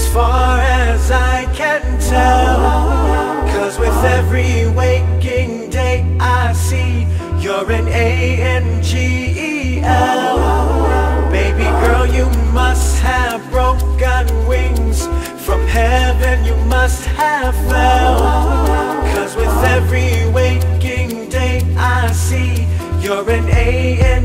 as far as I can tell. Cause with every waking day I see You're an A-N-G-E-L Baby girl, you must have broken wings. From heaven you must have fell. Cause with every waking day I see You're an A-N-G-E-L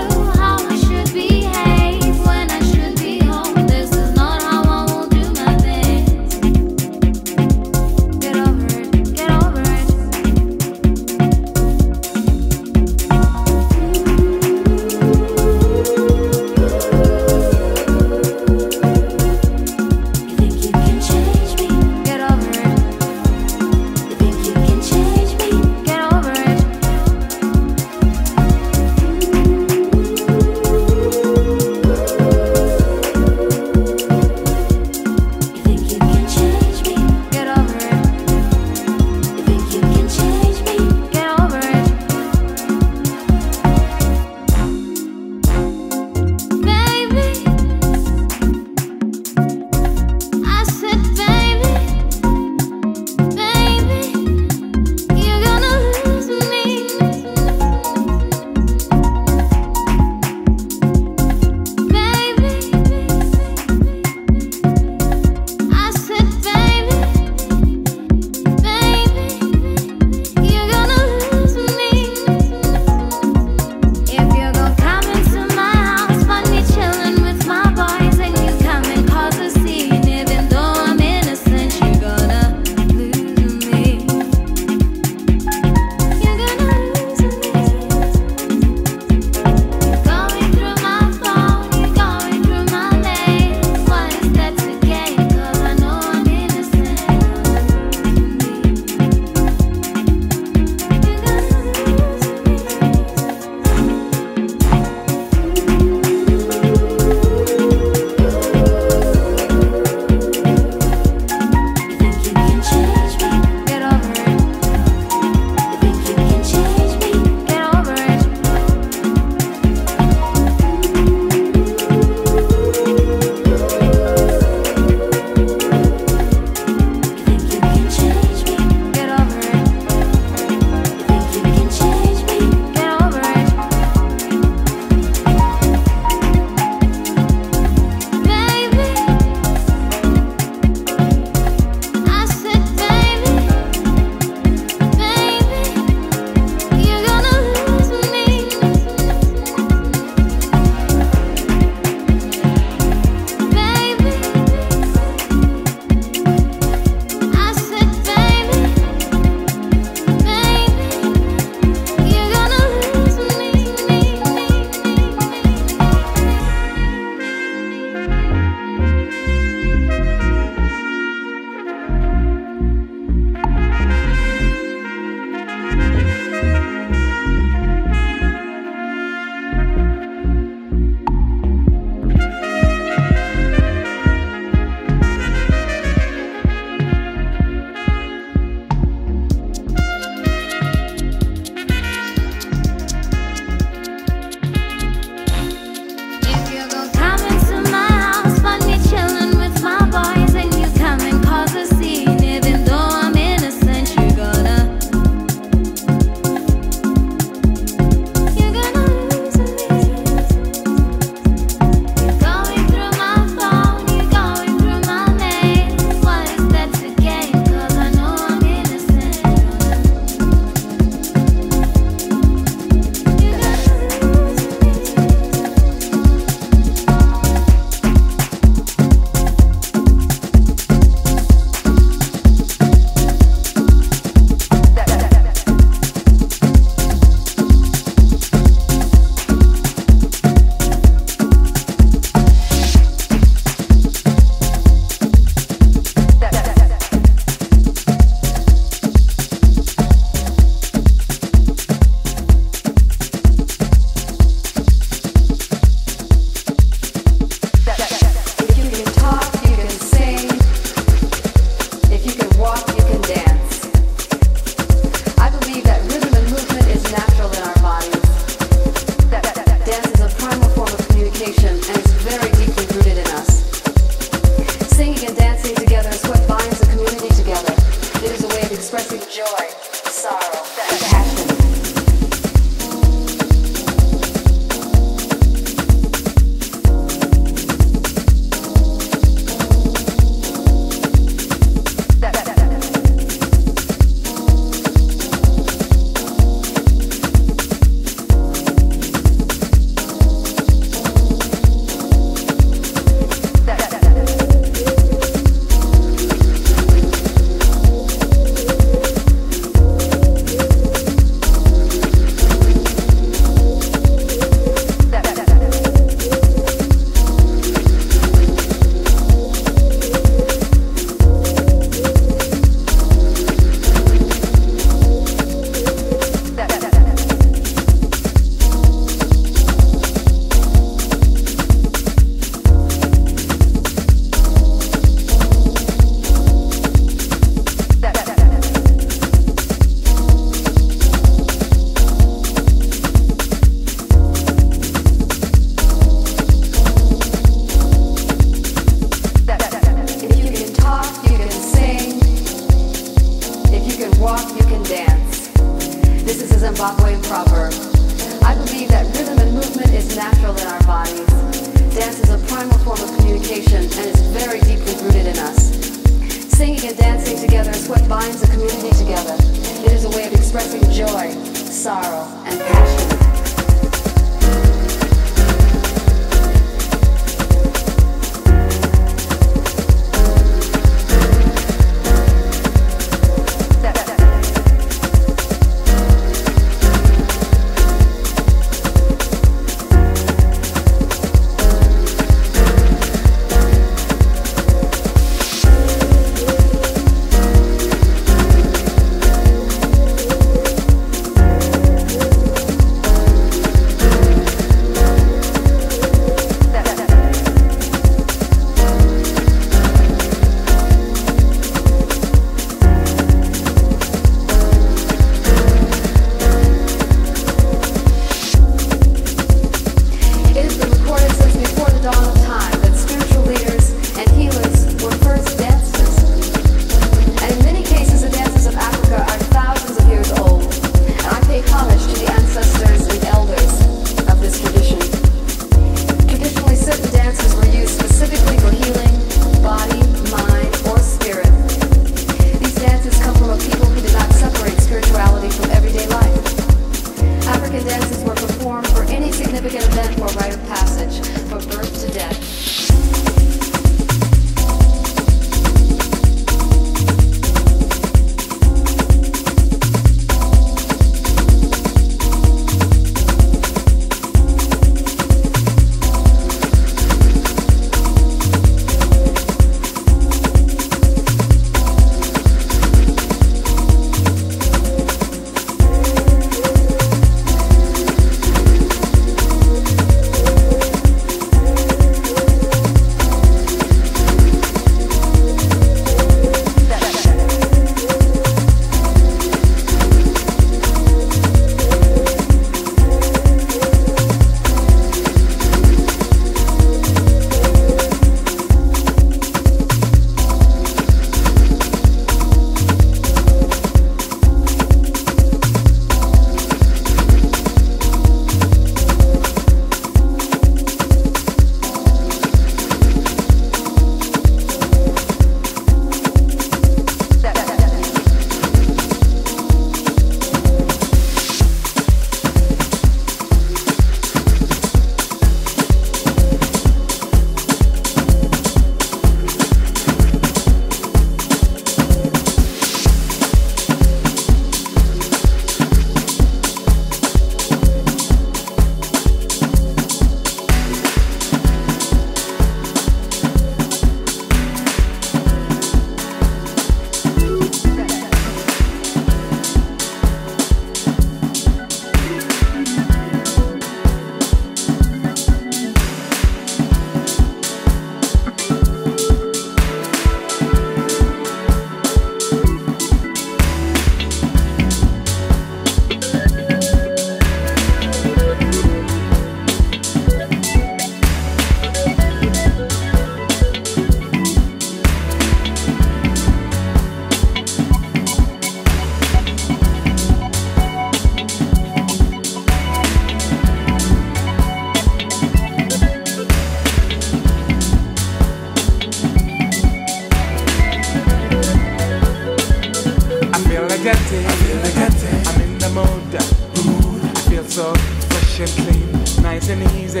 get it. I feel I get it. I'm in the mood. Ooh. I feel so fresh and clean, nice and easy.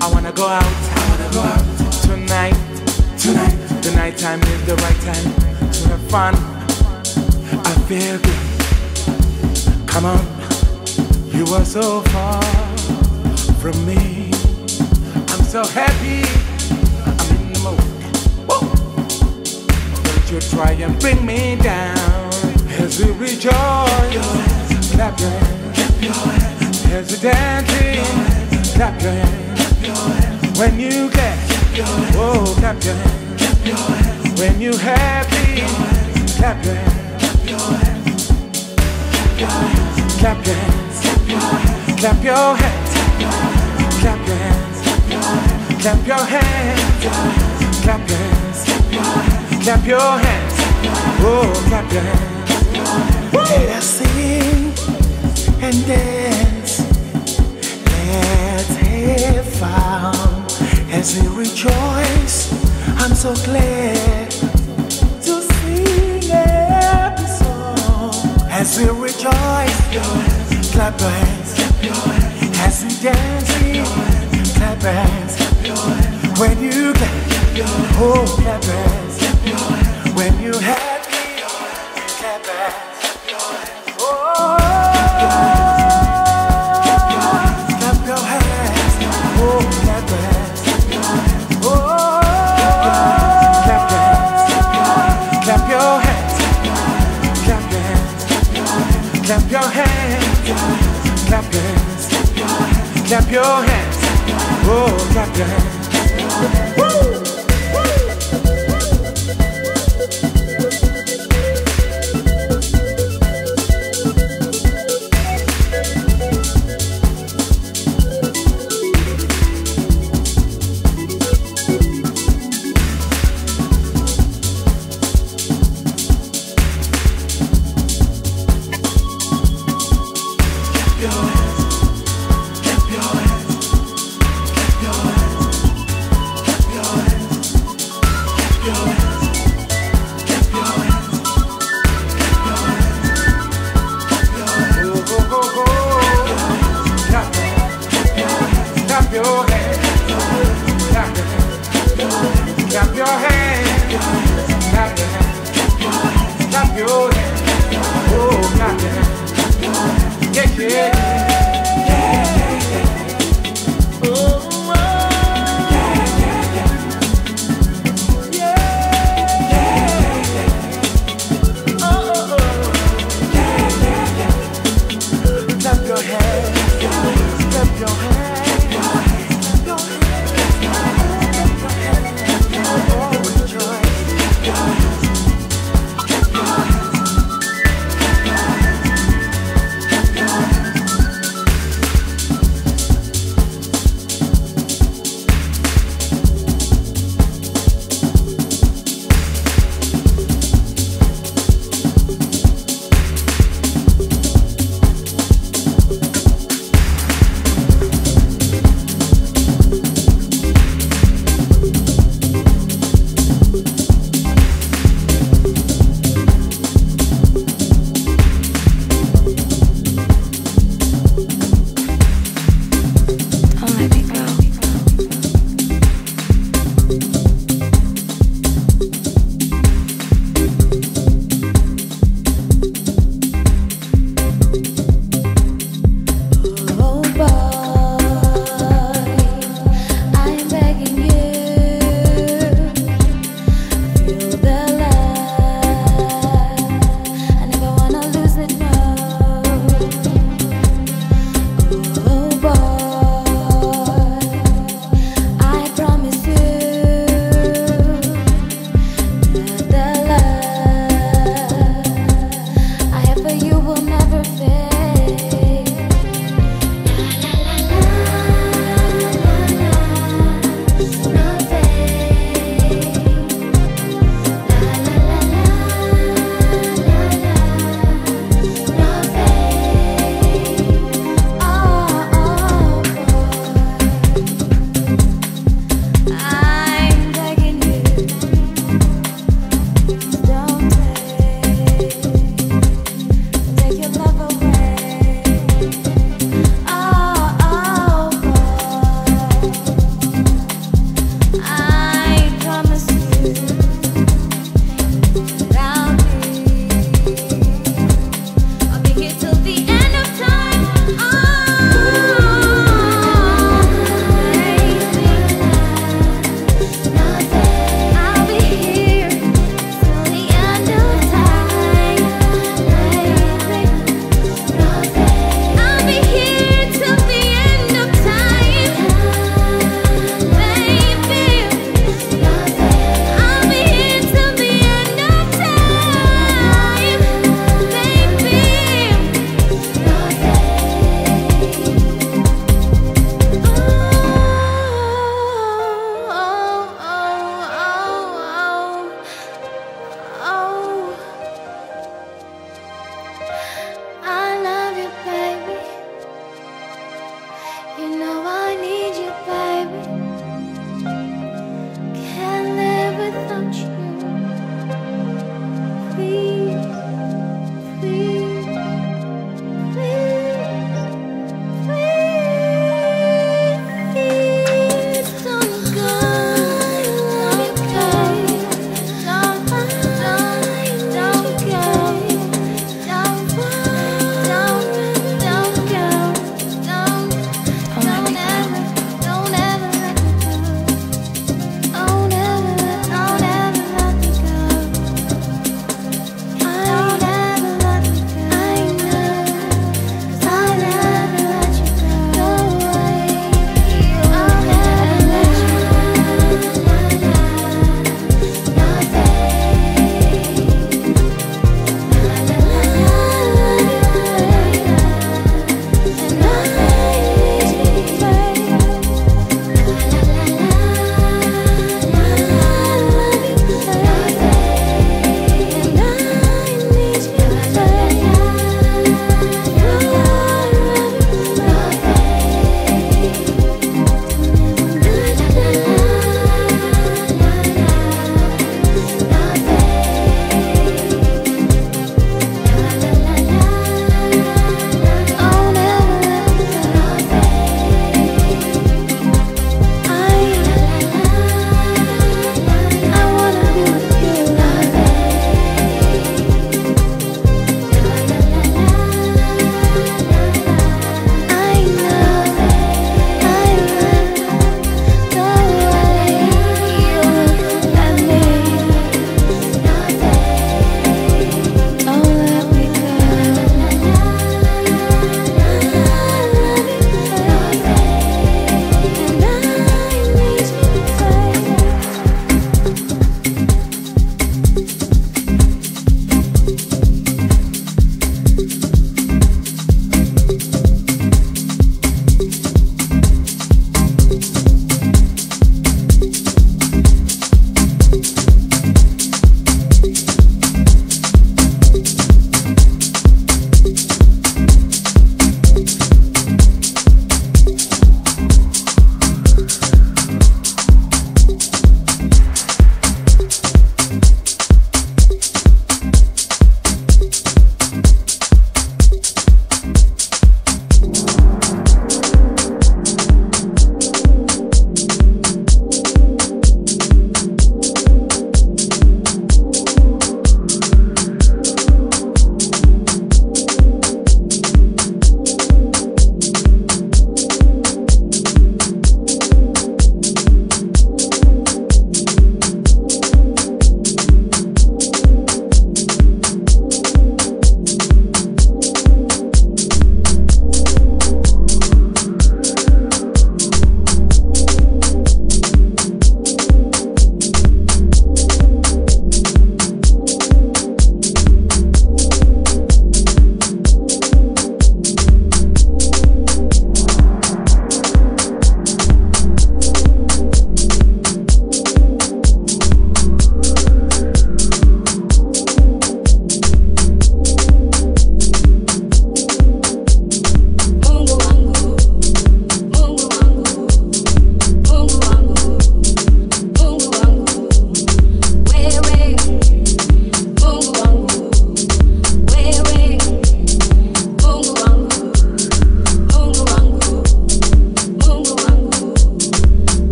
I wanna go out. I wanna go out tonight. Tonight. The night time is the right time to have fun. I feel good. Come on, you are so far from me. I'm so happy. I'm in the mood. Woo. Don't you try and bring me down. As we rejoice, clap your hands. There's a dancing, clap your hands. When you get, oh, clap your hands. When you happy, clap your hands. Clap your hands. Clap your hands. Clap your hands. Clap your hands. Clap your hands. Clap your hands. Oh, clap your hands. Let us sing and dance. Let's have fun as we rejoice. I'm so glad to sing every song as we rejoice. Clap your hands, clap your hands as we dance. Clap your hands, clap your hands. When you clap, your hands, clap your hands, clap your hands. When you have your hands. Oh, clap your hands.